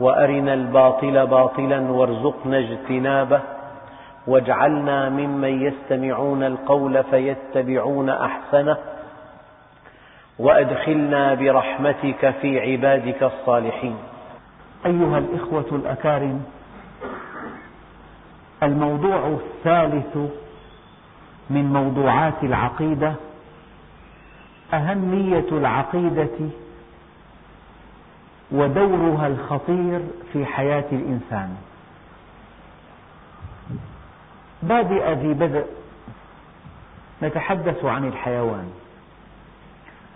وأرنا الباطل باطلا وارزقنا اجتنابه واجعلنا ممن يستمعون القول فيتبعون أحسنه وأدخلنا برحمتك في عبادك الصالحين. أيها الإخوة الأكارم الموضوع الثالث من موضوعات العقيدة أهمية العقيدة ودورها الخطير في حياة الإنسان. بادئ ذي بدء نتحدث عن الحيوان.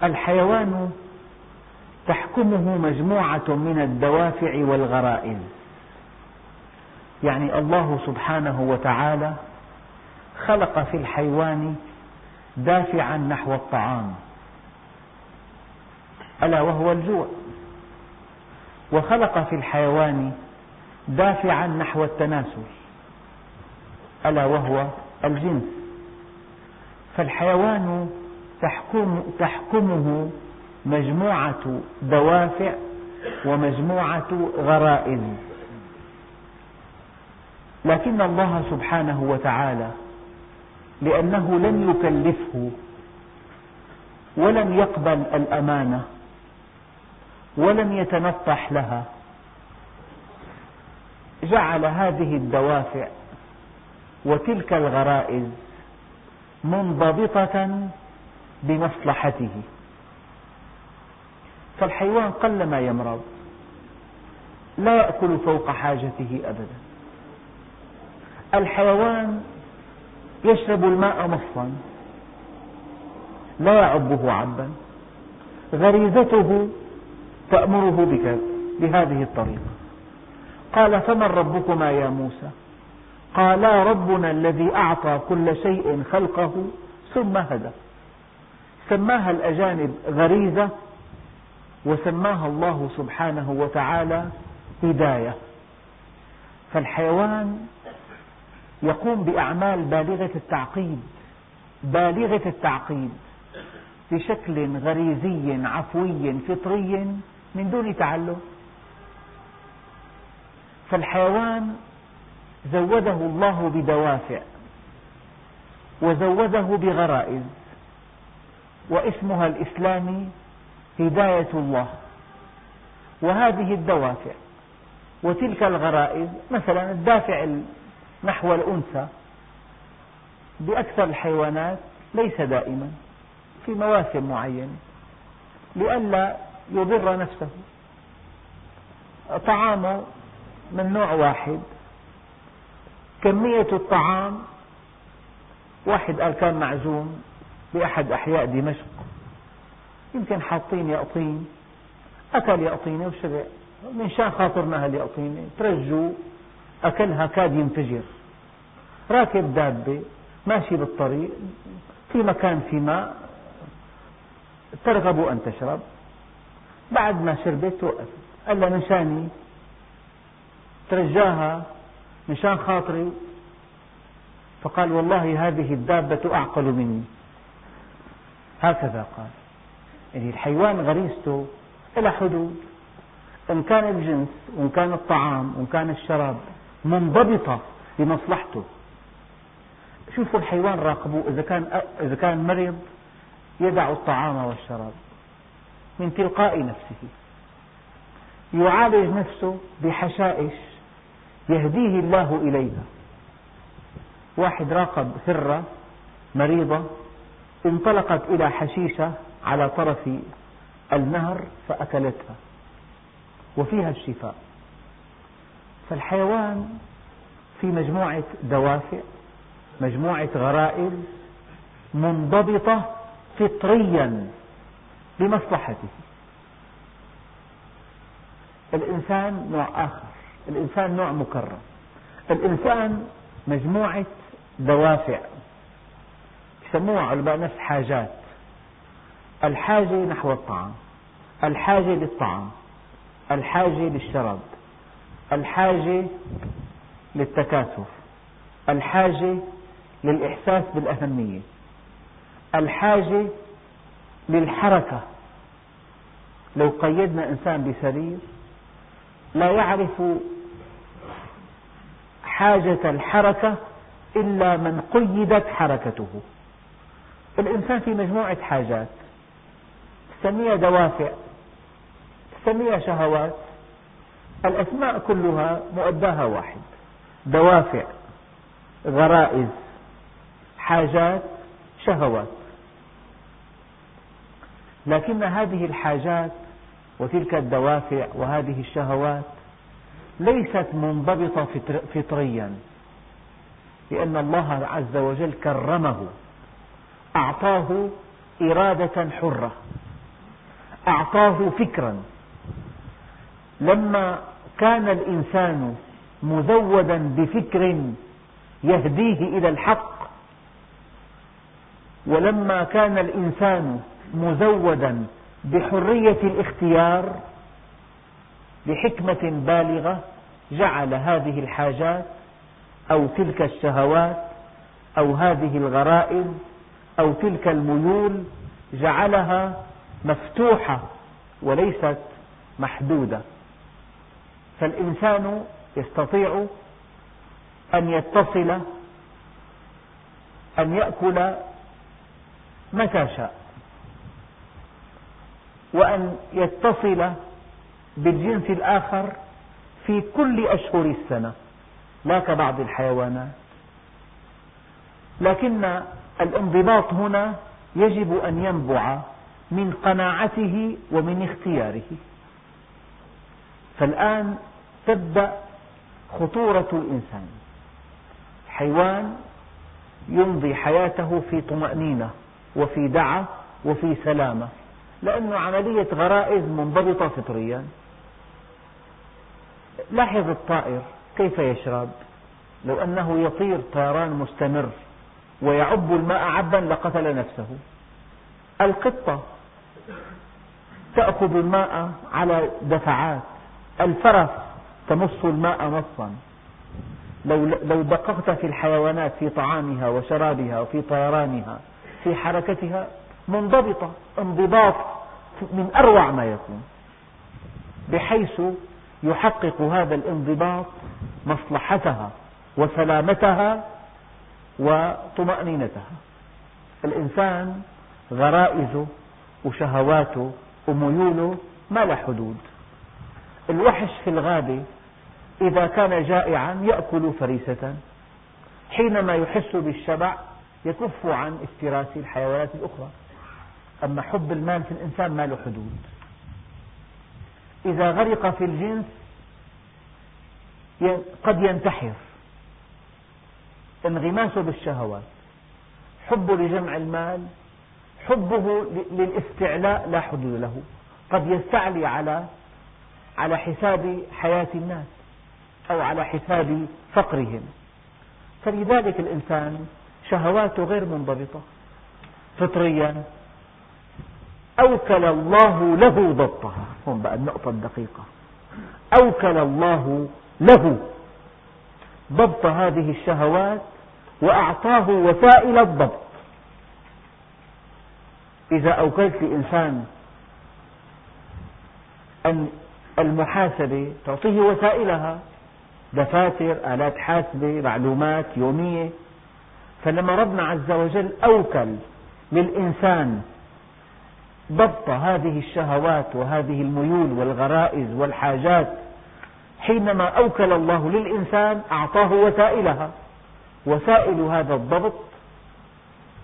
الحيوان تحكمه مجموعة من الدوافع والغرائز. يعني الله سبحانه وتعالى خلق في الحيوان دافعا نحو الطعام ألا وهو الجوع. وخلق في الحيوان دافعا نحو التناسل ألا وهو الجنس. فالحيوان تحكم تحكمه مجموعة دوافع ومجموعة غرائز. لكن الله سبحانه وتعالى لأنه لم يكلفه ولم يقبل الأمانة ولم يتنطح لها. جعل هذه الدوافع وتلك الغرائز منضبطة بمصلحته. فالحيوان قلما يمرض لا يأكل فوق حاجته أبدا. الحيوان يشرب الماء مصا لا يعبه عبا غريزته تأمره بك بهذه الطريقة. قال فمن ربكما يا موسى؟ قالا ربنا الذي أعطى كل شيء خلقه ثم هدى. سماها الأجانب غريزة وسماها الله سبحانه وتعالى هداية. فالحيوان يقوم بأعمال بالغة التعقيد بالغة التعقيد بشكل غريزي عفوي فطري من دون تعلم. فالحيوان زوده الله بدوافع وزوده بغرائز واسمها الإسلامي هداية الله. وهذه الدوافع وتلك الغرائز مثلا الدافع نحو الأنثى بأكثر الحيوانات ليس دائما في مواسم معينة. لئلا يضر نفسه. طعامه من نوع واحد. كمية الطعام واحد قال كان معزوم بأحد أحياء دمشق. يمكن حاطين يقطين أكل يقطينة وشبع من شان خاطرنا هاليقطينة ترجوا أكلها كاد ينفجر. راكب دابة ماشي بالطريق في مكان في ماء ترغب أن تشرب. بعد ما شربت توقف قال لها من شاني ترجاها مشان خاطري. فقال والله هذه الدابة أعقل مني. هكذا قال. يعني الحيوان غريزته إلى حدود. إن كان الجنس وإن كان الطعام وإن كان الشراب منضبطة لمصلحته. شوفوا الحيوان راقبوه. إذا كان إذا كان مريض يدع الطعام والشراب. من تلقاء نفسه. يعالج نفسه بحشائش يهديه الله إليها. واحد راقب ثرة مريضة انطلقت إلى حشيشة على طرف النهر فأكلتها وفيها الشفاء. فالحيوان في مجموعة دوافع مجموعة غرائز منضبطة فطريا. بمصلحته. الإنسان نوع آخر. الإنسان نوع مكرم. الإنسان مجموعة دوافع. يسموها علماء نفس حاجات. الحاجة نحو الطعام. الحاجة للطعام. الحاجة للشراب. الحاجة للتكاثر. الحاجة للإحساس بالأهمية. الحاجة للحركة لو قيدنا إنسان بسرير لا يعرف حاجة الحركة إلا من قيدت حركته. الإنسان في مجموعة حاجات. تسميها دوافع تسميها شهوات. الأسماء كلها مؤداها واحد. دوافع غرائز حاجات شهوات. لكن هذه الحاجات وتلك الدوافع وهذه الشهوات ليست منضبطة فطريا لأن الله عز وجل كرمه أعطاه إرادة حرة أعطاه فكرا. لما كان الإنسان مزودا بفكر يهديه إلى الحق ولما كان الإنسان مزودا بحرية الاختيار بحكمة بالغة جعل هذه الحاجات أو تلك الشهوات أو هذه الغرائز أو تلك الميول جعلها مفتوحة وليست محدودة. فالإنسان يستطيع أن يتصل أن يأكل متى شاء. وأن يتصل بالجنس الآخر في كل أشهر السنة لا كبعض الحيوانات. لكن الانضباط هنا يجب أن ينبع من قناعته ومن اختياره. فالآن تبدأ خطورة الإنسان. حيوان يمضي حياته في طمأنينة وفي دعة وفي سلامة. لأن عملية غرائز منضبطة فطريا. لاحظ الطائر كيف يشرب. لو أنه يطير طيران مستمر ويعب الماء عبا لقتل نفسه. القطة تأخذ الماء على دفعات. الفرس تمص الماء مصا لو, لو دققت في الحيوانات في طعامها وشرابها وفي طيرانها في حركتها منضبطة انضباط من أروع ما يكون بحيث يحقق هذا الانضباط مصلحتها وسلامتها وطمأنينتها. الإنسان غرائزه وشهواته وميوله ما لها حدود. الوحش في الغابة إذا كان جائعا يأكل فريسة. حينما يحس بالشبع يكف عن افتراس الحيوانات الأخرى. أما حب المال في الإنسان ما له حدود. إذا غرق في الجنس قد ينتحر. انغماسه بالشهوات. حبه لجمع المال حبه للاستعلاء لا حدود له. قد يستعلي على على حساب حياة الناس أو على حساب فقرهم. فلذلك الإنسان شهواته غير منضبطة. فطريا أوكل الله له ضبطها. هون بقى النقطة الدقيقة. أوكل الله له. ضبط هذه الشهوات وأعطاه وسائل الضبط. إذا أوكلت لإنسان أن المحاسبة تعطيه وسائلها دفاتر آلات حاسبة معلومات يومية. فلما ربنا عز وجل أوكل للإنسان ضبط هذه الشهوات وهذه الميول والغرائز والحاجات حينما أوكل الله للإنسان أعطاه وسائلها. وسائل هذا الضبط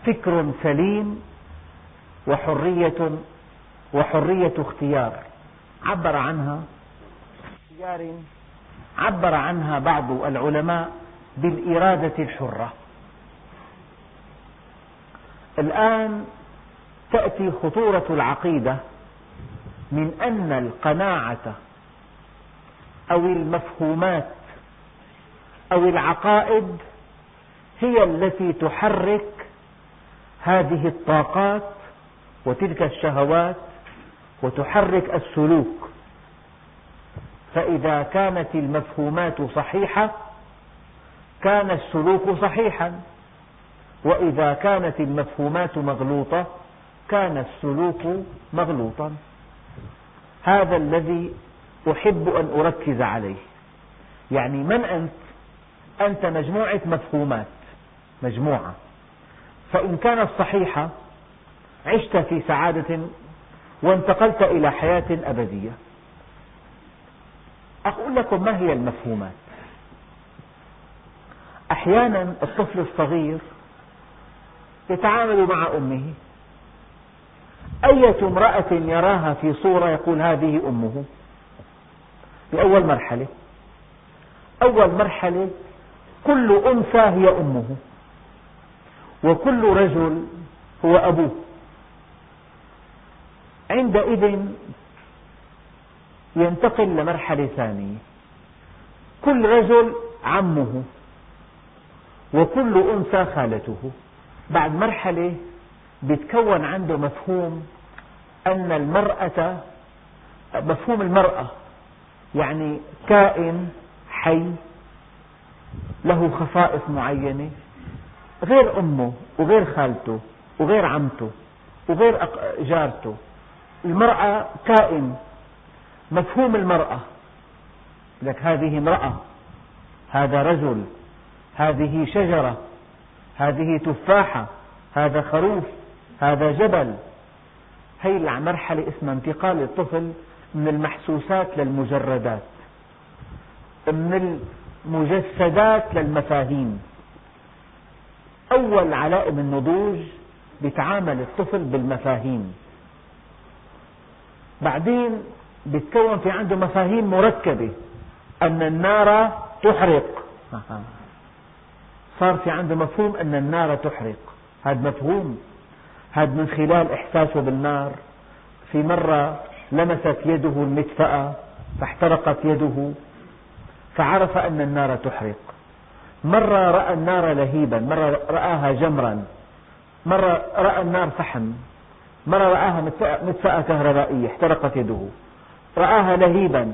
فكر سليم وحرية وحرية اختيار. عبر عنها اختيار عبر عنها بعض العلماء بالإرادة الحرة. الآن تأتي خطورة العقيدة من أن القناعة أو المفهومات أو العقائد هي التي تحرك هذه الطاقات وتلك الشهوات وتحرك السلوك. فإذا كانت المفهومات صحيحة كان السلوك صحيحا. وإذا كانت المفهومات مغلوطة كان السلوك مغلوطا. هذا الذي أحب أن أركز عليه. يعني من أنت؟ أنت مجموعة مفهومات مجموعة. فإن كانت صحيحة عشت في سعادة وانتقلت إلى حياة أبدية. أقول لكم ما هي المفهومات. أحيانا الطفل الصغير يتعامل مع أمه. أية امرأة يراها في صورة يقول هذه أمه؟ في أول مرحلة. أول مرحلة كل أنثى هي أمه. وكل رجل هو أبوه. عندئذ ينتقل لمرحلة ثانية. كل رجل عمه. وكل أنثى خالته. بعد مرحلة يتكون عنده مفهوم أن المرأة مفهوم المرأة يعني كائن حي له خصائص معينة غير أمه وغير خالته وغير عمته وغير جارته. المرأة كائن. مفهوم المرأة. لك هذه امرأة هذا رجل هذه شجرة هذه تفاحة هذا خروف هذا جبل. هي المرحلة اسمها انتقال الطفل من المحسوسات للمجردات من المجسدات للمفاهيم. أول علائم النضوج يتعامل الطفل بالمفاهيم. بعدين بتكون في عنده مفاهيم مركبة أن النار تحرق. صار في عنده مفهوم أن النار تحرق. هذا مفهوم هذا من خلال إحساسه بالنار في مرة لمست يده المدفأة فاحترقت يده فعرف أن النار تحرق. مرة رأى النار لهيبا مرة رآها جمرا مرة رأى النار فحم مرة رآها مدفأة كهربائية احترقت يده. رآها لهيبا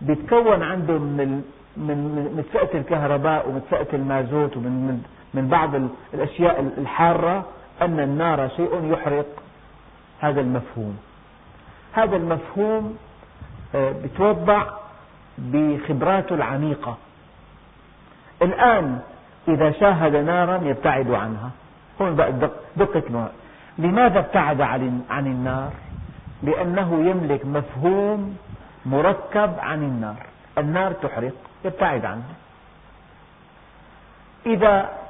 بيتكون عنده من من مدفأة الكهرباء ومدفأة المازوت ومن من بعض الأشياء الحارة أن النار شيء يحرق هذا المفهوم. هذا المفهوم آه، بخبراته العميقة. الآن إذا شاهد نارا يبتعد عنها. هون دقة لماذا ابتعد عن النار؟ لأنه يملك مفهوم مركب عن النار. النار تحرق يبتعد عنها. إذا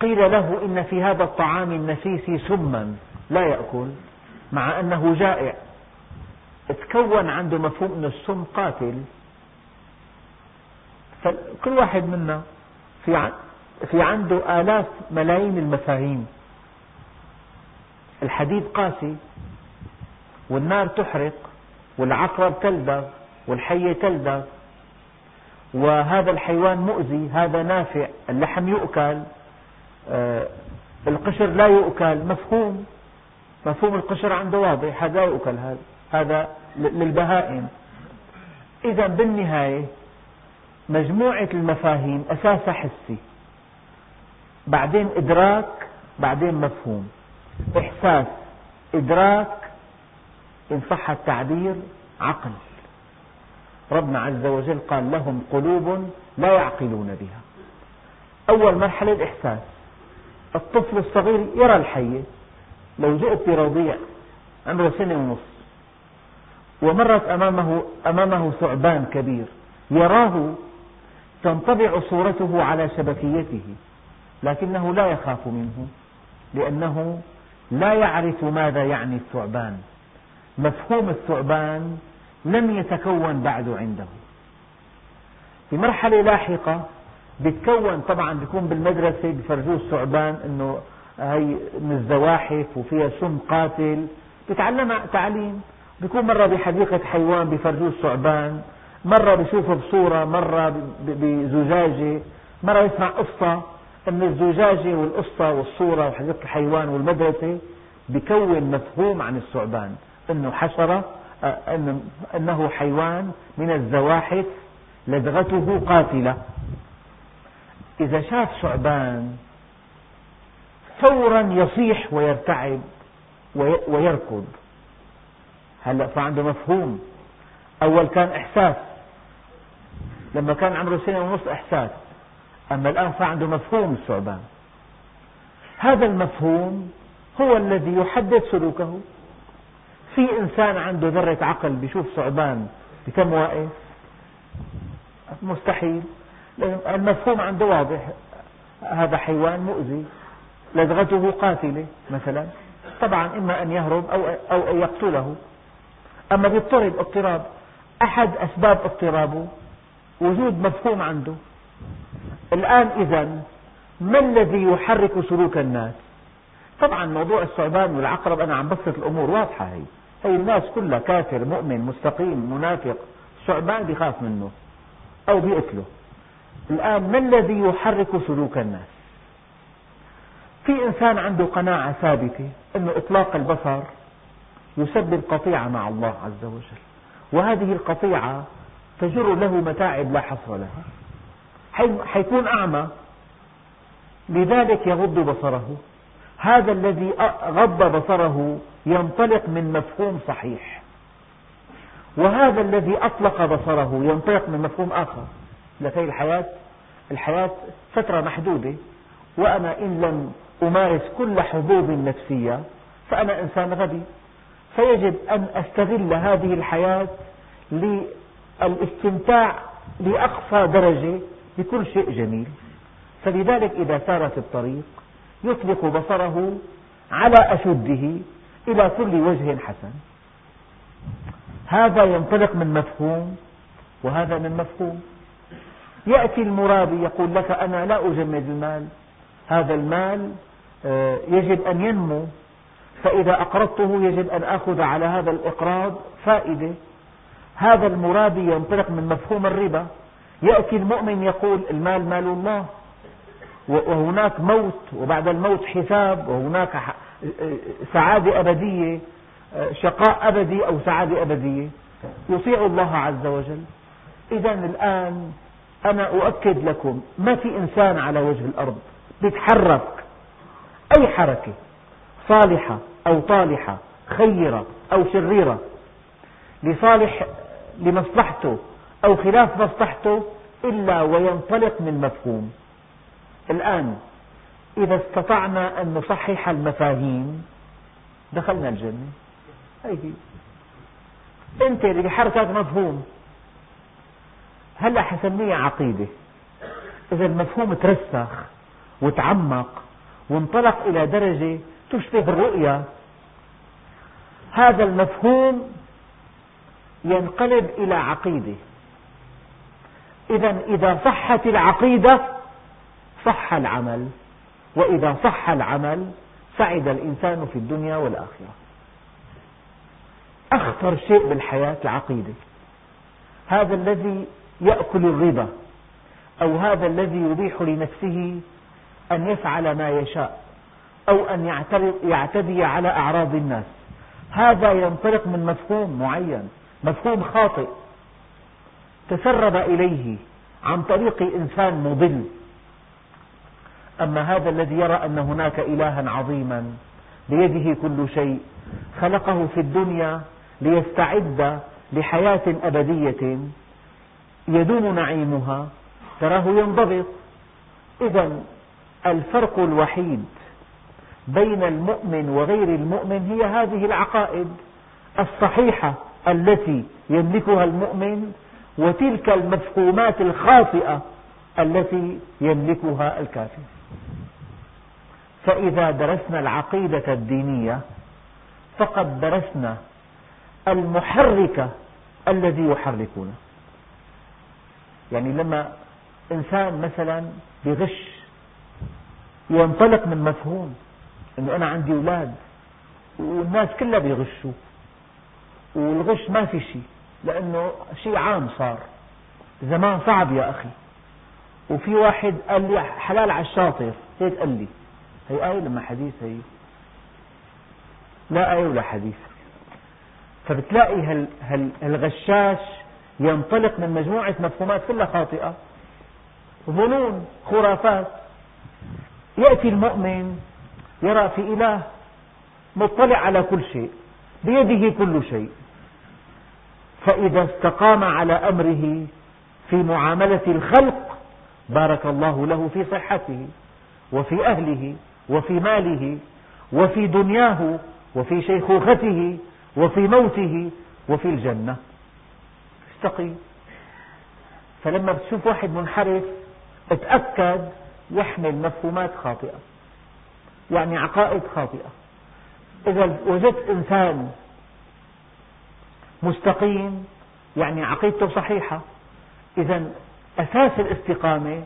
قيل له إن في هذا الطعام النفيس سما لا يأكل مع أنه جائع. تكون عنده مفهوم أن السم قاتل. فكل واحد منا في في عنده آلاف ملايين المفاهيم. الحديد قاسي والنار تحرق والعقرب تلدغ والحية تلدغ وهذا الحيوان مؤذي هذا نافع اللحم يؤكل. القشر لا يؤكل مفهوم؟ مفهوم القشر عنده واضح هذا لا يؤكل هذا هذا للبهائم. إذا بالنهاية مجموعة المفاهيم أساسها حسي. بعدين إدراك بعدين مفهوم. إحساس إدراك إن صح التعبير عقل. ربنا عز وجل قال لهم قلوب لا يعقلون بها. أول مرحلة الإحساس. الطفل الصغير يرى الحية لو جئت برضيع عمره سنة ونصف ومرت أمامه, أمامه ثعبان كبير. يراه تنطبع صورته على شبكيته لكنه لا يخاف منه لأنه لا يعرف ماذا يعني الثعبان. مفهوم الثعبان لم يتكون بعد عنده. في مرحلة لاحقة بيتكون طبعا بيكون بالمدرسة بفرجوه الثعبان إنه هي من الزواحف وفيها سم قاتل. بيتعلم تعليم. بيكون مرة بحديقة حيوان بفرجوه الثعبان. مرة بشوفه بصورة مرة بزجاجة. مرة يسمع قصة. أن الزجاجة والقصة والصورة وحديقة الحيوان والمدرسة بكون مفهوم عن الثعبان. أنه حشرة أنه حيوان من الزواحف لدغته قاتلة. إذا شاف ثعبان فورا يصيح ويرتعب ويركض. هلا فعنده مفهوم. أول كان إحساس. لما كان عمره سنة ونص إحساس. أما الآن صار عنده مفهوم الثعبان هذا المفهوم هو الذي يحدد سلوكه. في إنسان عنده ذرة عقل بيشوف ثعبان بكم واقف مستحيل. المفهوم عنده واضح. هذا حيوان مؤذي لدغته قاتلة مثلا. طبعا إما أن يهرب أو أو أن يقتله. أما بيضطرب اضطراب أحد أسباب اضطرابه وجود مفهوم عنده. الآن إذا ما الذي يحرك سلوك الناس؟ طبعا موضوع الثعبان والعقرب أنا عم بسط الأمور واضحة هي. هي الناس كلها كافر مؤمن مستقيم منافق ثعبان بيخاف منه أو بيقتله. الآن ما الذي يحرك سلوك الناس؟ في إنسان عنده قناعة ثابتة أن إطلاق البصر يسبب قطيعة مع الله عز وجل. وهذه القطيعة تجر له متاعب لا حصر لها. حيكون أعمى لذلك يغض بصره. هذا الذي غض بصره ينطلق من مفهوم صحيح. وهذا الذي أطلق بصره ينطلق من مفهوم آخر. لكي الحياة الحياة فترة محدودة وأنا إن لم أمارس كل حظوظ نفسية فأنا إنسان غبي. فيجب أن أستغل هذه الحياة للاستمتاع لأقصى درجة بكل شيء جميل. فلذلك إذا سار في الطريق يطلق بصره على أشده إلى كل وجه حسن. هذا ينطلق من مفهوم وهذا من مفهوم. يأتي المرابي يقول لك أنا لا أجمد المال. هذا المال آه، يجب أن ينمو. فإذا أقرضته يجب أن أخذ على هذا الإقراض فائدة. هذا المرابي ينطلق من مفهوم الربا. يأتي المؤمن يقول المال مال الله. وهناك موت وبعد الموت حساب وهناك سعادة أبدية شقاء أبدي أو سعادة أبدية. يطيع الله عز وجل. إذا الآن أنا أؤكد لكم ما في إنسان على وجه الأرض يتحرك أي حركة؟ صالحة أو طالحة خيرة أو شريرة. لصالح لمصلحته أو خلاف مصلحته إلا وينطلق من مفهوم. الآن إذا استطعنا أن نصحح المفاهيم دخلنا الجنة. هي أنت اللي بحركك مفهوم. هلا حسميها عقيدة. إذا المفهوم ترسخ وتعمق وانطلق إلى درجة تشبه الرؤية هذا المفهوم ينقلب إلى عقيدة. إذا إذا صحت العقيدة صح العمل. وإذا صح العمل سعد الإنسان في الدنيا والآخرة. أخطر شيء بالحياة العقيدة. هذا الذي يأكل الربا. أو هذا الذي يبيح لنفسه أن يفعل ما يشاء. أو أن يعتدي على أعراض الناس. هذا ينطلق من مفهوم معين. مفهوم خاطئ. تسرب إليه عن طريق إنسان مضل. أما هذا الذي يرى أن هناك إلها عظيما بيده كل شيء خلقه في الدنيا ليستعد لحياة أبدية يدوم نعيمها. تراه ينضبط. إذا الفرق الوحيد بين المؤمن وغير المؤمن هي هذه العقائد الصحيحة التي يملكها المؤمن وتلك المفهومات الخاطئة التي يملكها الكافر. فإذا درسنا العقيدة الدينية فقد درسنا المحرك الذي يحركنا يعني لما إنسان مثلا بغش ينطلق من مفهوم أنه أنا عندي أولاد والناس كلها بيغشوا والغش ما في شيء لأنه شيء عام صار. زمان صعب يا أخي. وفي واحد قال لي حلال على الشاطر. هيك قال لي. هي آية لما حديث هي؟ لا آية ولا حديث. فبتلاقي هالغشاش ينطلق من مجموعة مفهومات كلها خاطئة. ظنون خرافات. يأتي المؤمن يرى في إله مطلع على كل شيء بيده كل شيء. فإذا استقام على أمره في معاملة الخلق بارك الله له في صحته وفي أهله وفي ماله وفي دنياه وفي شيخوخته وفي موته وفي الجنة. استقيم فلما بتشوف واحد منحرف اتأكد يحمل مفهومات خاطئة يعني عقائد خاطئة. إذا وجدت إنسان مستقيم يعني عقيدته صحيحة إذا أساس الاستقامة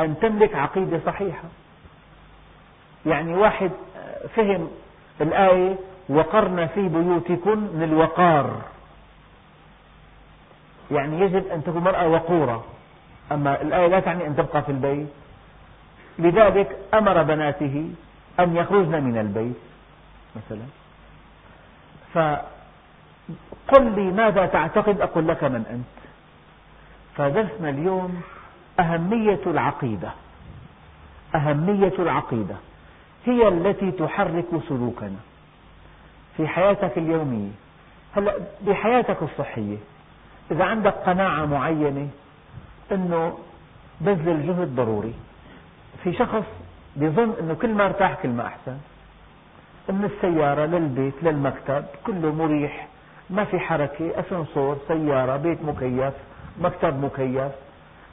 أن تملك عقيدة صحيحة. يعني واحد فهم الآية وقرن في بيوتكن من الوقار. يعني يجب أن تكون المرأة وقورة. أما الآية لا تعني أن تبقى في البيت. لذلك أمر بناته أن يخرجن من البيت مثلا. فقل لي ماذا تعتقد؟ أقول لك من أنت. فدرسنا اليوم أهمية العقيدة. أهمية العقيدة هي التي تحرك سلوكنا في حياتك اليومية. هلا بحياتك الصحية إذا عندك قناعة معينة أنه بذل الجهد ضروري. في شخص بيظن أنه كل ما ارتاح كل ما أحسن. من السيارة للبيت للمكتب كله مريح ما في حركة أسانسور سيارة بيت مكيف مكتب مكيف.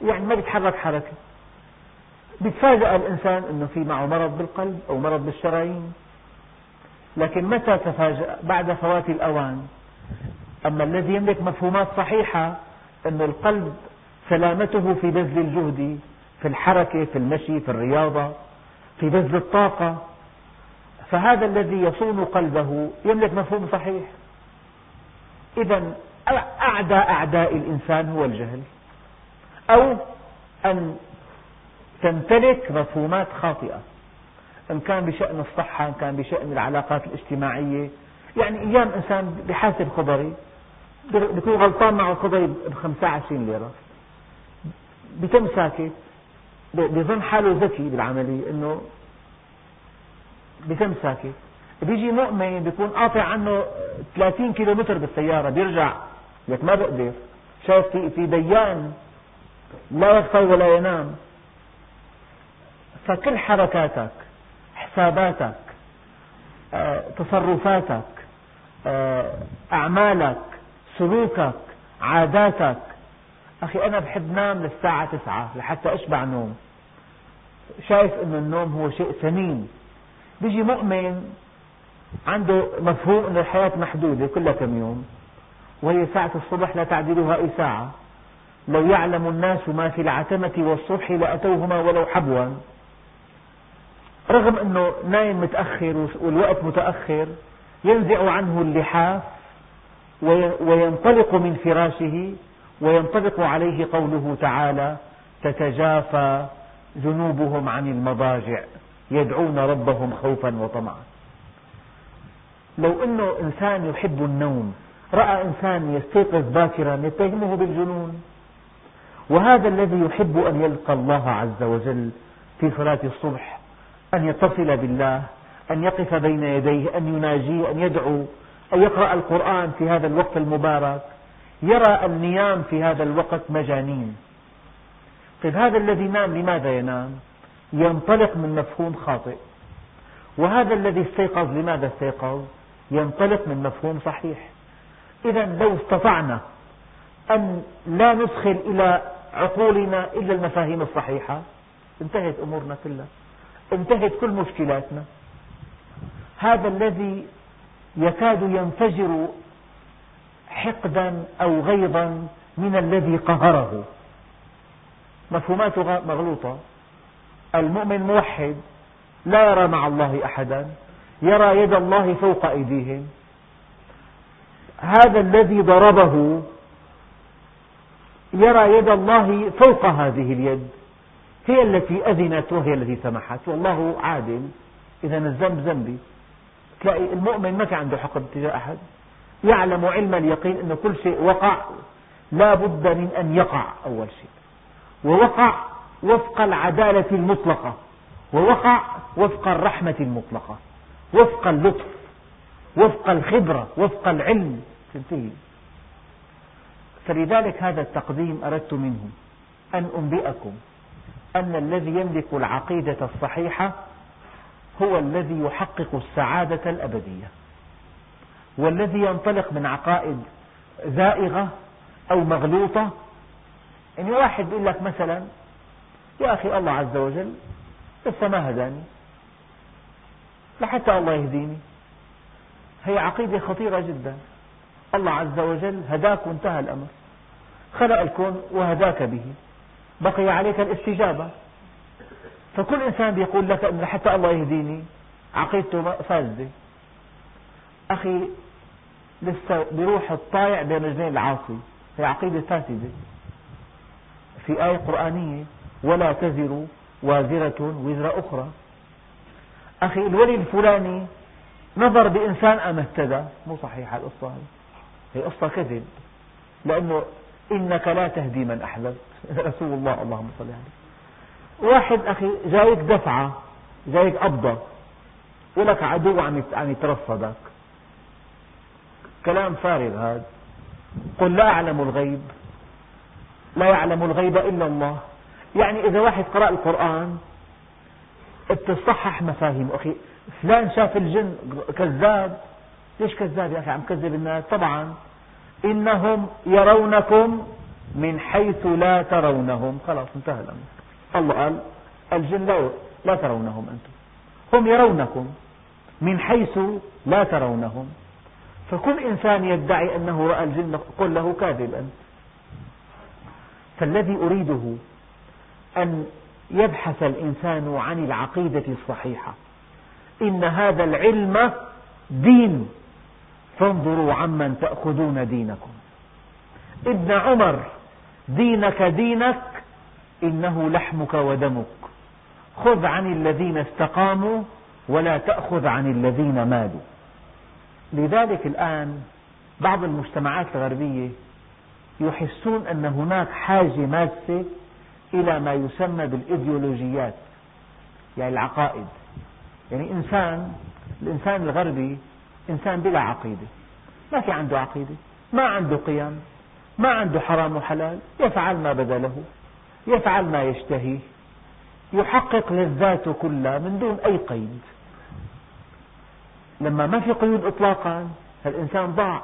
يعني ما بيتحرك حركة. بيتفاجأ الإنسان أنه في معه مرض بالقلب أو مرض بالشرايين. لكن متى تفاجأ؟ بعد فوات الأوان. أما الذي يملك مفهومات صحيحة أن القلب سلامته في بذل الجهد في الحركة في المشي في الرياضة في بذل الطاقة. فهذا الذي يصون قلبه يملك مفهوم صحيح. إذا أعدى أعداء الإنسان هو الجهل. أو أن تمتلك مفهومات خاطئة. إن كان بشأن الصحة إن كان بشأن العلاقات الاجتماعية. يعني أيام إنسان بحاسب خبري بيكون غلطان مع الخضري ب 25 ليرة. بتم ساكت؟ بظن حاله ذكي بالعملية إنه بتم ساكت؟ بيجي مؤمن بيكون قاطع عنه 30 كيلو متر بالسيارة بيرجع لك ما بقدر. شايف في, في ديان لا يغفل ولا ينام. فكل حركاتك حساباتك آه، تصرفاتك آه، أعمالك سلوكك عاداتك. أخي أنا بحب نام للساعة تسعة لحتى أشبع نوم. شايف أن النوم هو شيء ثمين. بيجي مؤمن عنده مفهوم أن الحياة محدودة كلها كم يوم. وهي ساعة الصبح لا تعدلها أي ساعة. لو يعلم الناس ما في العتمة والصبح لأتوهما ولو حبوا. رغم أنه نايم متأخر والوقت متأخر ينزع عنه اللحاف. وينطلق من فراشه وينطبق عليه قوله تعالى تتجافى جنوبهم عن المضاجع يدعون ربهم خوفا وطمعا. لو أنه إنسان يحب النوم رأى إنسان يستيقظ باكرا يتهمه بالجنون. وهذا الذي يحب أن يلقى الله عز وجل في صلاة الصبح أن يتصل بالله أن يقف بين يديه أن يناجيه أن يدعو أن يقرأ القرآن في هذا الوقت المبارك يرى النيام في هذا الوقت مجانين. طيب هذا الذي نام لماذا ينام؟ ينطلق من مفهوم خاطئ. وهذا الذي استيقظ لماذا استيقظ؟ ينطلق من مفهوم صحيح. إذا لو استطعنا أن لا ندخل إلى عقولنا إلا المفاهيم الصحيحة انتهت أمورنا كلها انتهت كل مشكلاتنا. هذا الذي يكاد ينفجر حقدا أو غيظا من الذي قهره. مفهوماته مغلوطة. المؤمن موحد لا يرى مع الله أحدا يرى يد الله فوق أيديهم. هذا الذي ضربه يرى يد الله فوق هذه اليد. هي التي أذنت وهي التي سمحت. والله عادل. إذا الذنب ذنبي. تلاقي المؤمن ما في عنده حقد تجاه أحد. يعلم علم اليقين أن كل شيء وقع. لا بد من أن يقع أول شيء. ووقع وفق العدالة المطلقة. ووقع وفق الرحمة المطلقة. وفق اللطف. وفق الخبرة. وفق العلم. تنتهي. فلذلك هذا التقديم أردت منه أن أنبئكم أن الذي يملك العقيدة الصحيحة هو الذي يحقق السعادة الأبدية. والذي ينطلق من عقائد زائغة أو مغلوطة. يعني واحد يقول لك مثلا يا أخي الله عز وجل لسه ما هداني لحتى الله يهديني. هي عقيدة خطيرة جدا. الله عز وجل هداك وانتهى الأمر. خلق الكون وهداك به. بقي عليك الإستجابة. فكل إنسان يقول لك أن حتى الله يهديني. عقيدته فاسدة. أخي لسه بروح الطائع بين رجلين العاصي. هي عقيدة فاسدة. في آية قرآنية ولا تزر وازرة وزر أخرى. أخي الولي الفلاني نظر بإنسان أم اهتدى. مو صحيحة القصة هي قصة كذب. لأنه إنك لا تهدي من أحببت. رسول الله اللهم صل عليه. واحد أخي جايك دفعة جايك قبضة. ولك عدو عم يترصدك كلام فارغ هذا. قل لا أعلم الغيب. لا يعلم الغيب إلا الله. يعني إذا واحد قرأ القرآن بتصحح مفاهيم. أخي فلان شاف الجن كذاب. ليش كذاب يا أخي؟ عم كذب الناس. طبعا. إنهم يرونكم من حيث لا ترونهم. خلاص انتهى الأمر. الله قال الجن لا, ترونهم أنتم. هم يرونكم من حيث لا ترونهم. فكل إنسان يدعي أنه رأى الجن قل له كاذب أنت فالذي أريده أن يبحث الإنسان عن العقيدة الصحيحة. إن هذا العلم دين. فانظروا عمن تأخذون دينكم. ابن عمر دينك دينك إنه لحمك ودمك. خذ عن الذين استقاموا ولا تأخذ عن الذين مالوا لذلك الآن بعض المجتمعات الغربية يحسون أن هناك حاجة ماسة إلى ما يسمى بالإيديولوجيات يعني العقائد. يعني إنسان الإنسان الغربي إنسان بلا عقيدة. ما في عنده عقيدة ما عنده قيم ما عنده حرام وحلال يفعل ما بدا له يفعل ما يشتهيه يحقق لذاته كلها من دون أي قيد. لما ما في قيود إطلاقا الإنسان ضاع.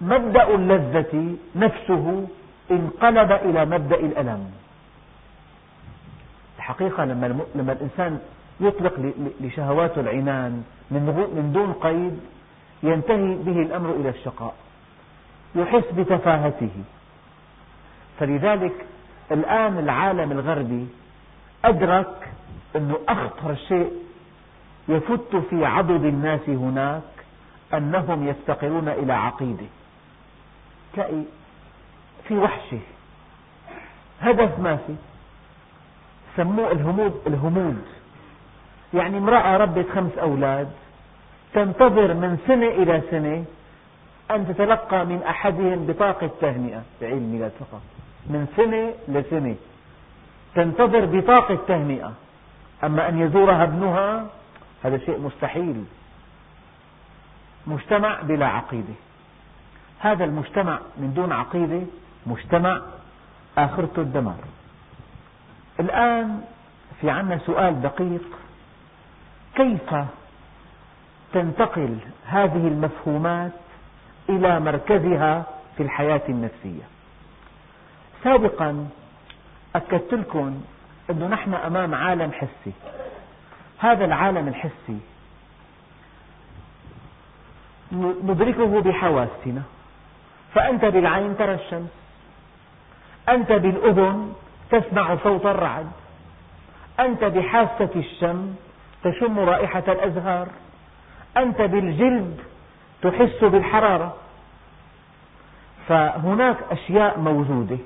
مبدأ اللذة نفسه انقلب إلى مبدأ الألم. الحقيقة لما, لما الإنسان يطلق لشهواته العنان من دون قيد ينتهي به الأمر إلى الشقاء. يحس بتفاهته. فلذلك الآن العالم الغربي أدرك أن أخطر شيء يفت في عضد الناس هناك أنهم يفتقرون إلى عقيدة. تلاقي في وحشة هدف ما في. سموه الهمود الهمود. يعني امرأة ربت خمس أولاد تنتظر من سنة إلى سنة أن تتلقى من أحدهم بطاقة تهنئة. بعيد الميلاد فقط من سنة لسنة. تنتظر بطاقة تهنئة أما أن يزورها ابنها هذا شيء مستحيل. مجتمع بلا عقيدة. هذا المجتمع من دون عقيدة مجتمع آخرته الدمار. الآن في عنا سؤال دقيق. كيف تنتقل هذه المفهومات إلى مركزها في الحياة النفسية؟ سابقا أكدت لكم أنه نحن أمام عالم حسي. هذا العالم الحسي ندركه بحواسنا. فأنت بالعين ترى الشمس أنت بالأذن تسمع صوت الرعد أنت بحاسة الشم تشم رائحة الأزهار أنت بالجلد تحس بالحرارة. فهناك أشياء موجودة.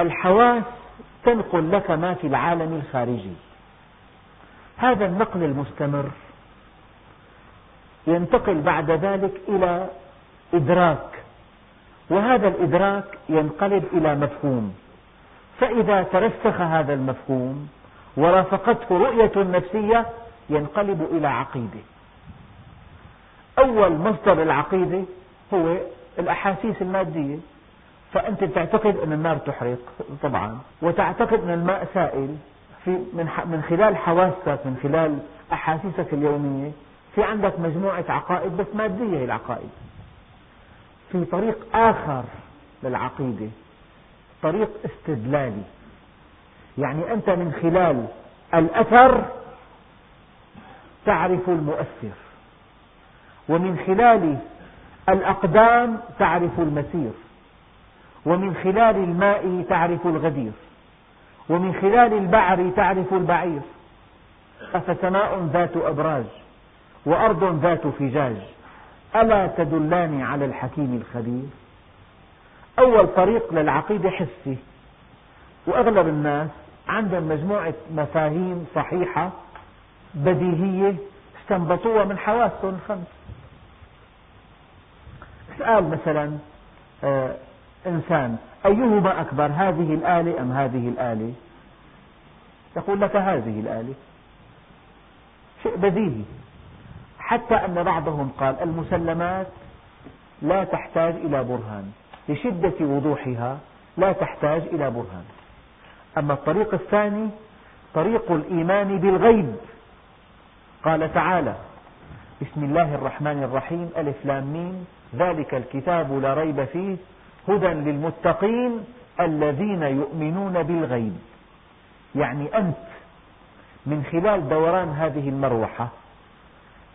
الحواس تنقل لك ما في العالم الخارجي. هذا النقل المستمر ينتقل بعد ذلك إلى إدراك وهذا الإدراك ينقلب إلى مفهوم. فإذا ترسخ هذا المفهوم ورافقته رؤية نفسية ينقلب إلى عقيدة. أول مصدر العقيدة هو الأحاسيس المادية. فأنت تعتقد أن النار تحرق طبعا. وتعتقد أن الماء سائل. في من خلال حواسك من خلال أحاسيسك اليومية في عندك مجموعة عقائد بس مادية هي العقائد. في طريق آخر للعقيدة طريق استدلالي. يعني أنت من خلال الأثر تعرف المؤثر. ومن خلال الأقدام تعرف المسير. ومن خلال الماء تعرف الغدير ومن خلال البعر تعرف البعير. أفسماء ذات أبراج وأرض ذات فجاج؟ ألا تدلان على الحكيم الخبير؟ أول طريق للعقيدة حسي. وأغلب الناس عندهم مجموعة مفاهيم صحيحة بديهية استنبطوها من حواسهم الخمس اسأل مثلا آه، إنسان. أيهما أكبر هذه الآلة أم هذه الآلة؟ يقول لك هذه الآلة. شيء بديهي حتى أن بعضهم قال المسلمات لا تحتاج إلى برهان. لشدة وضوحها لا تحتاج إلى برهان. أما الطريق الثاني طريق الإيمان بالغيب. قال تعالى بسم الله الرحمن الرحيم ألف لام ميم ذلك الكتاب لا ريب فيه هدى للمتقين الذين يؤمنون بالغيب. يعني أنت من خلال دوران هذه المروحة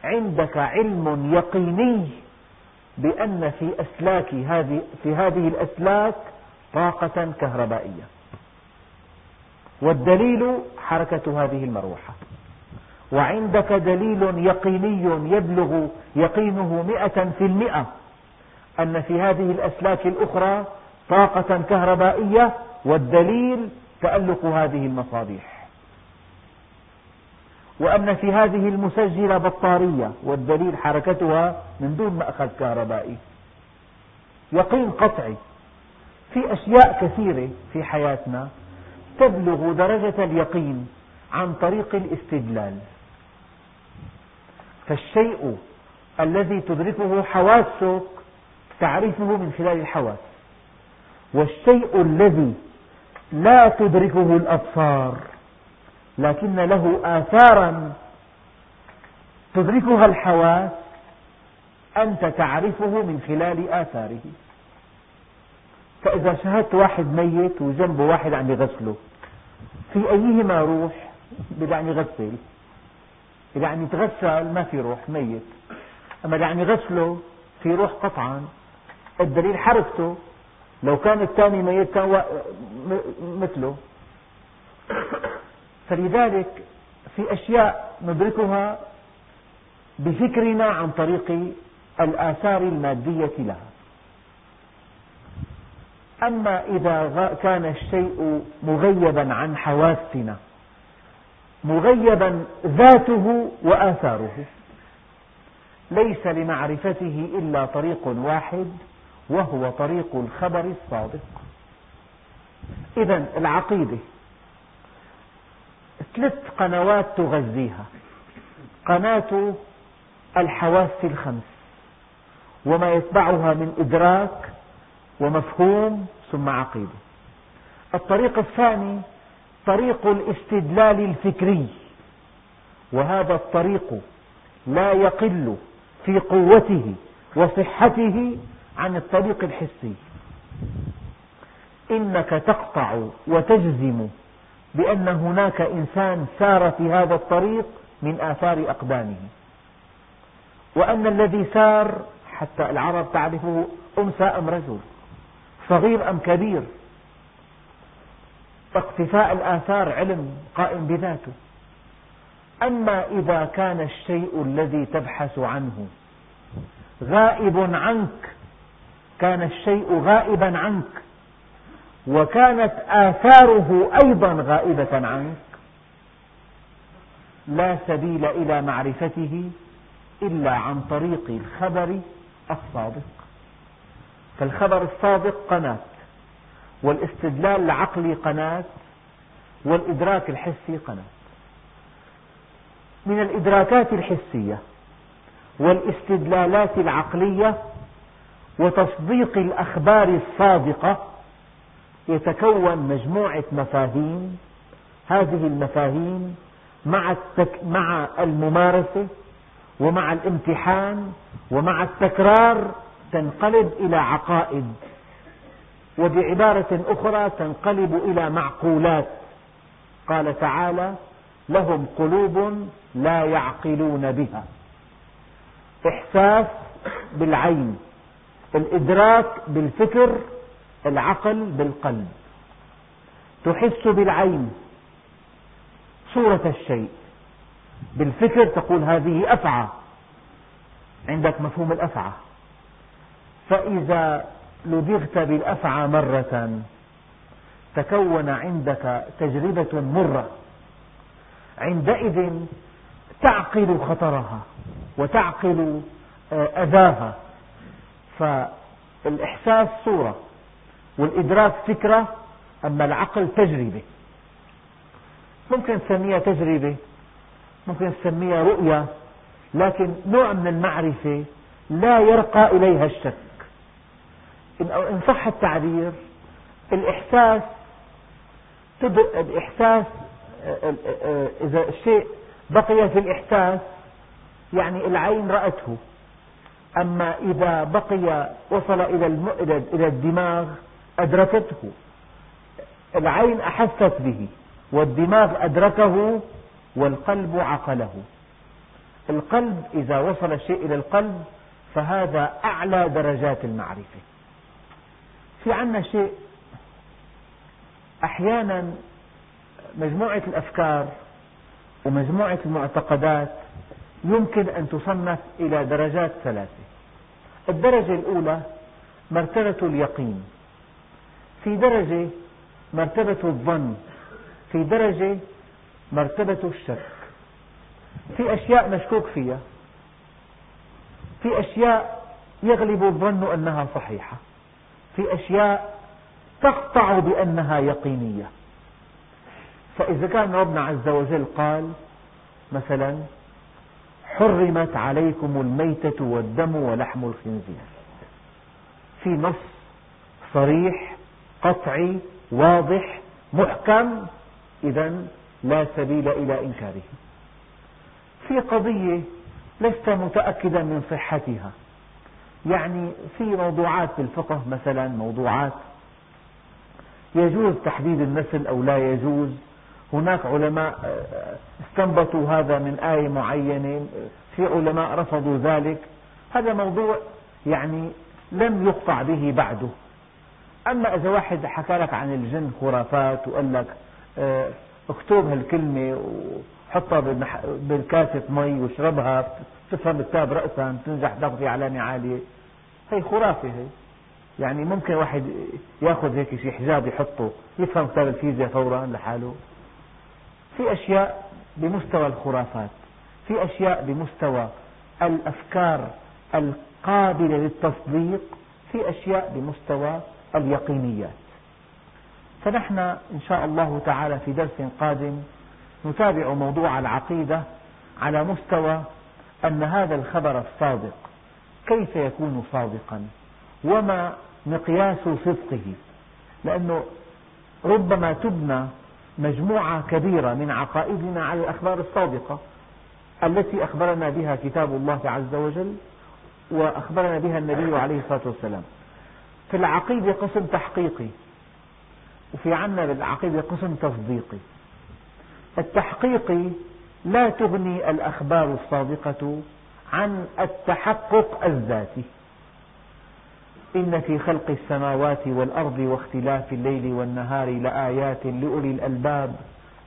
عندك علم يقيني بأن في أسلاك هذه في هذه الأسلاك طاقة كهربائية. والدليل حركة هذه المروحة. وعندك دليل يقيني يبلغ يقينه مئة في المئة أن في هذه الأسلاك الأخرى طاقة كهربائية والدليل تألق هذه المصابيح. وأن في هذه المسجلة بطارية والدليل حركتها من دون مأخذ كهربائي. يقين قطعي. في أشياء كثيرة في حياتنا تبلغ درجة اليقين عن طريق الاستدلال. فالشيء الذي تدركه حواسك تعرفه من خلال الحواس. والشيء الذي لا تدركه الأبصار لكن له آثارا تدركها الحواس أنت تعرفه من خلال آثاره. فإذا شاهدت واحد ميت وجنبه واحد عم يغسله في أيهما روح؟ بدي عم يغسل. إذا عم يتغسل ما في روح ميت. أما إذا عم يغسله في روح قطعا. الدليل حركته لو كان الثاني ميت كان مثله. فلذلك في أشياء ندركها بفكرنا عن طريق الآثار المادية لها. أما إذا كان الشيء مغيبا عن حواسنا مغيبا ذاته وآثاره. ليس لمعرفته إلا طريق واحد وهو طريق الخبر الصادق. إذا العقيدة. ثلاث قنوات تغذيها. قناة الحواس الخمس. وما يتبعها من إدراك ومفهوم ثم عقيدة. الطريق الثاني طريق الاستدلال الفكري. وهذا الطريق لا يقل في قوته وصحته عن الطريق الحسي. إنك تقطع وتجزم بأن هناك إنسان سار في هذا الطريق من آثار أقدامه. وأن الذي سار حتى العرب تعرفه أنثى أم رجل صغير أم كبير. اقتفاء الآثار علم قائم بذاته. أما إذا كان الشيء الذي تبحث عنه غائب عنك كان الشيء غائبا عنك وكانت آثاره أيضا غائبة عنك. لا سبيل إلى معرفته إلا عن طريق الخبر الصادق. فالخبر الصادق قناة والاستدلال العقلي قناة والإدراك الحسي قناة. من الإدراكات الحسية والإستدلالات العقلية وتصديق الأخبار الصادقة يتكون مجموعة مفاهيم. هذه المفاهيم مع, التك... مع الممارسة ومع الامتحان ومع التكرار تنقلب إلى عقائد وبعبارة أخرى تنقلب إلى معقولات. قال تعالى لهم قلوب لا يعقلون بها. إحساس بالعين. الإدراك بالفكر العقل بالقلب. تحس بالعين صورة الشيء. بالفكر تقول هذه أفعى. عندك مفهوم الأفعى. فإذا لدغت بالأفعى مرة تكون عندك تجربة مرة. عندئذ تعقل خطرها وتعقل آه، أذاها. فالإحساس صورة والإدراك فكرة أما العقل تجربة. ممكن تسميها تجربة ممكن تسميها رؤية لكن نوع من المعرفة لا يرقى إليها الشك. إن صح التعبير الإحساس الإحساس إذا الشيء بقي في الإحساس يعني العين رأته. أما إذا بقي وصل إلى الدماغ أدركته. العين أحست به والدماغ أدركه والقلب عقله. القلب إذا وصل الشيء إلى القلب فهذا أعلى درجات المعرفة. في عنا شيء أحيانا مجموعة الأفكار ومجموعة المعتقدات يمكن أن تصنف إلى درجات ثلاثة. الدرجة الأولى مرتبة اليقين في درجة مرتبة الظن في درجة مرتبة الشك. في أشياء مشكوك فيها في أشياء يغلب الظن أنها صحيحة في أشياء تقطع بأنها يقينية. فإذا كان ربنا عز وجل قال مثلا حرمت عليكم الميتة والدم ولحم الخنزير. في نص صريح قطعي واضح محكم إذا لا سبيل إلى إنكاره. في قضية لست متأكدا من صحتها. يعني في موضوعات بالفقه مثلا موضوعات يجوز تحديد النسل أو لا يجوز. هناك علماء آه، استنبطوا هذا من آية معينة في علماء رفضوا ذلك. هذا موضوع يعني لم يقطع به بعده. أما إذا واحد حكى لك عن الجن خرافات وقال لك آه، اكتب هالكلمة وحطها بالكاسة مي واشربها تفهم التاب رأسا تنجح تاخذ علامة عالية هي خرافة هي. يعني ممكن واحد ياخذ هيك شيء حجاب يحطه يفهم كتاب الفيزياء فورا لحاله. في أشياء بمستوى الخرافات في أشياء بمستوى الأفكار القابلة للتصديق في أشياء بمستوى اليقينيات. فنحن إن شاء الله تعالى في درس قادم نتابع موضوع العقيدة على مستوى أن هذا الخبر الصادق كيف يكون صادقا؟ وما مقياس صدقه؟ لأنه ربما تبنى مجموعة كبيرة من عقائدنا على الأخبار الصادقة التي أخبرنا بها كتاب الله عز وجل وأخبرنا بها النبي عليه الصلاة والسلام. في العقيدة قسم تحقيقي وفي عنا بالعقيدة قسم تصديقي. التحقيقي لا تغني الأخبار الصادقة عن التحقق الذاتي. إن في خلق السماوات والأرض واختلاف الليل والنهار لآيات لأولي الألباب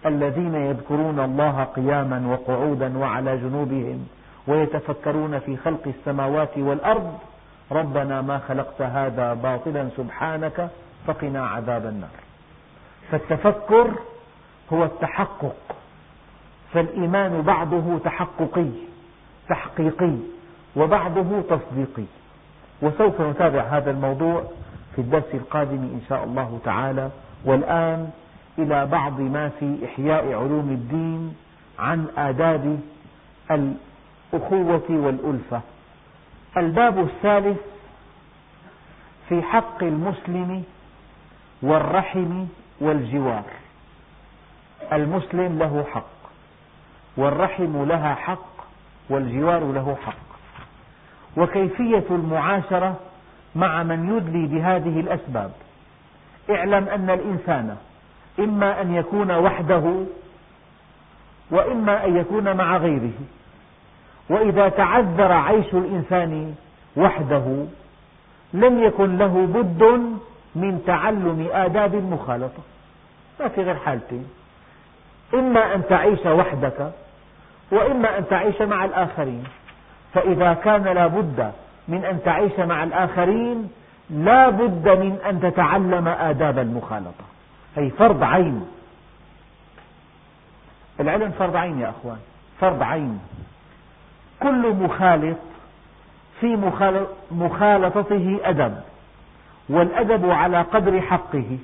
الذين يذكرون الله قياما وقعودا وعلى جنوبهم ويتفكرون في خلق السماوات والأرض. ربنا ما خلقت هذا باطلا سبحانك فقنا عذاب النار. فالتفكر هو التحقق فالإيمان بعضه تحققي تحقيقي وبعضه تصديقي. وسوف نتابع هذا الموضوع في الدرس القادم إن شاء الله تعالى. والآن إلى بعض ما في إحياء علوم الدين عن آداب الأخوة والألفة. الباب الثالث في حق المسلم والرحم والجوار. المسلم له حق والرحم لها حق والجوار له حق. وكيفية المعاشرة مع من يدلي بهذه الأسباب. اعلم أن الإنسان إما أن يكون وحده وإما أن يكون مع غيره. وإذا تعذر عيش الإنسان وحده لم يكن له بد من تعلم آداب المخالطة. ما في غير حالتين. إما أن تعيش وحدك وإما أن تعيش مع الآخرين. فإذا كان لا بد من أن تعيش مع الآخرين لا بد من أن تتعلم آداب المخالطة. هي فرض عين. العلم فرض عين يا أخوان. فرض عين. كل مخالط في مخالطته أدب. والأدب على قدر حقه.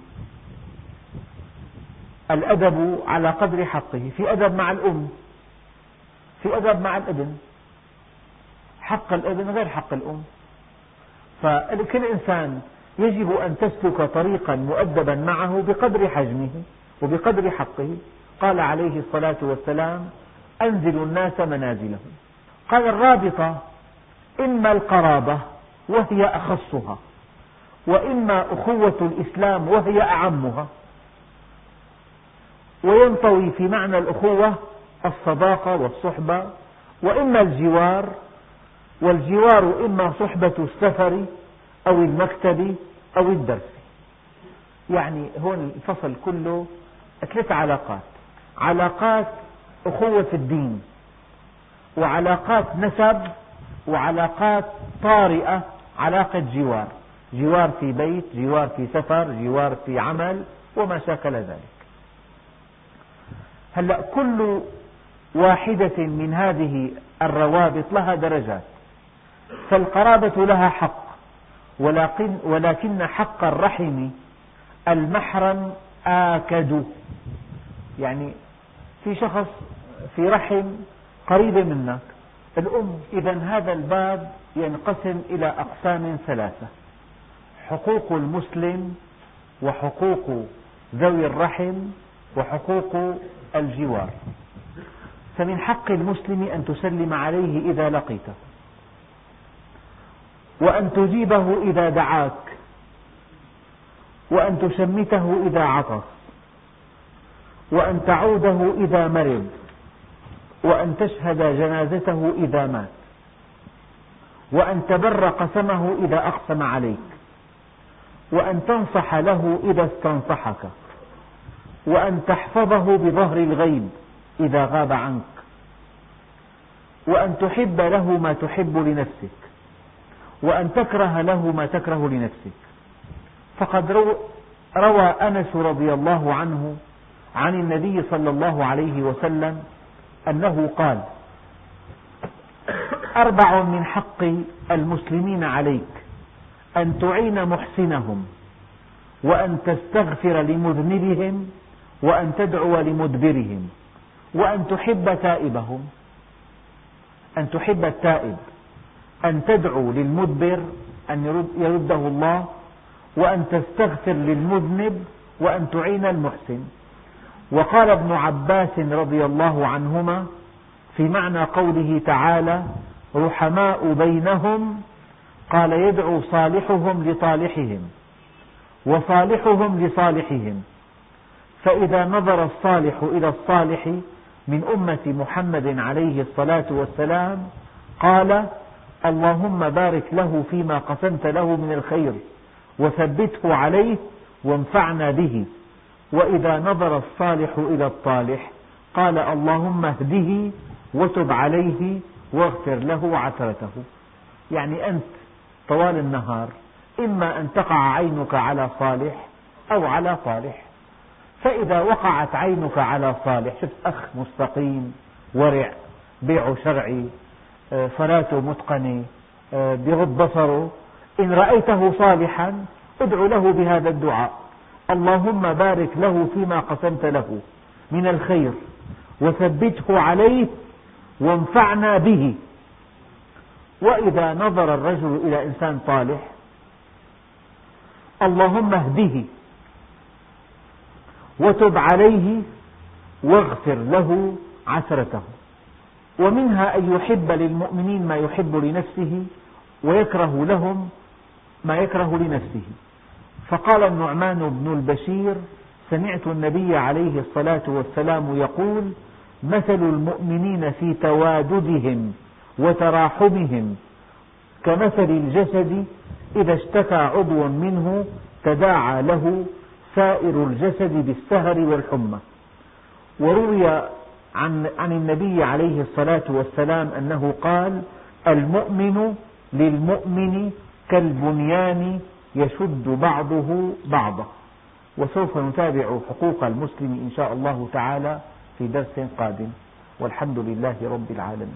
الأدب على قدر حقه. في أدب مع الأم. في أدب مع الابن. حق الابن غير حق الأم. فكل إنسان يجب أن تسلك طريقا مؤدبا معه بقدر حجمه وبقدر حقه. قال عليه الصلاة والسلام أنزلوا الناس منازلهم. قال الرابطة إما القرابة وهي أخصها وإما أخوة الإسلام وهي أعمها. وينطوي في معنى الأخوة الصداقة والصحبة وإما الجوار والجوار إما صحبة السفر أو المكتب أو الدرس. يعني هون الفصل كله ثلاث علاقات. علاقات أخوة الدين وعلاقات نسب وعلاقات طارئة علاقة جوار. جوار في بيت جوار في سفر جوار في عمل وما شاكل ذلك. هلأ كل واحدة من هذه الروابط لها درجات. فالقرابة لها حق. ولكن, ولكن حق الرحم المحرم آكد. يعني في شخص في رحم قريبة منك. الأم إذا هذا الباب ينقسم إلى أقسام ثلاثة. حقوق المسلم وحقوق ذوي الرحم وحقوق الجوار. فمن حق المسلم أن تسلم عليه إذا لقيته. وأن تجيبه إذا دعاك وأن تشمته إذا عطس وأن تعوده إذا مرض وأن تشهد جنازته إذا مات وأن تبر قسمه إذا أقسم عليك وأن تنصح له إذا استنصحك وأن تحفظه بظهر الغيب إذا غاب عنك وأن تحب له ما تحب لنفسك. وأن تكره له ما تكره لنفسك. فقد روى أنس رضي الله عنه عن النبي صلى الله عليه وسلم أنه قال أربع من حق المسلمين عليك أن تعين محسنهم وأن تستغفر لمذنبهم وأن تدعو لمدبرهم وأن تحب تائبهم. أن تحب التائب. أن تدعو للمدبر أن يرده الله وأن تستغفر للمذنب وأن تعين المحسن. وقال ابن عباس رضي الله عنهما في معنى قوله تعالى رحماء بينهم قال يدعو صالحهم لطالحهم وصالحهم لصالحهم. فإذا نظر الصالح إلى الصالح من أمة محمد عليه الصلاة والسلام قال اللهم بارك له فيما قسمت له من الخير وثبته عليه وانفعنا به. وإذا نظر الصالح إلى الطالح قال اللهم اهده وتب عليه واغفر له عثرته. يعني أنت طوال النهار إما أن تقع عينك على صالح أو على صالح فإذا وقعت عينك على صالح شفت أخ مستقيم ورع بيعه شرعي آه، صلاته متقنة آه، بغض بصره إن رأيته صالحا ادع له بهذا الدعاء. اللهم بارك له فيما قسمت له من الخير وثبته عليه وانفعنا به. وإذا نظر الرجل إلى إنسان صالح اللهم اهده وتب عليه واغفر له عثرته ومنها أن يحب للمؤمنين ما يحب لنفسه ويكره لهم ما يكره لنفسه. فقال النعمان بن البشير سمعت النبي عليه الصلاة والسلام يقول مثل المؤمنين في تواددهم وتراحمهم كمثل الجسد إذا اشتكى عضو منه تداعى له سائر الجسد بالسهر والحمى. وروي عن, عن النبي عليه الصلاة والسلام أنه قال المؤمن للمؤمن كالبنيان يشد بعضه بعضا. وسوف نتابع حقوق المسلم إن شاء الله تعالى في درس قادم. والحمد لله رب العالمين.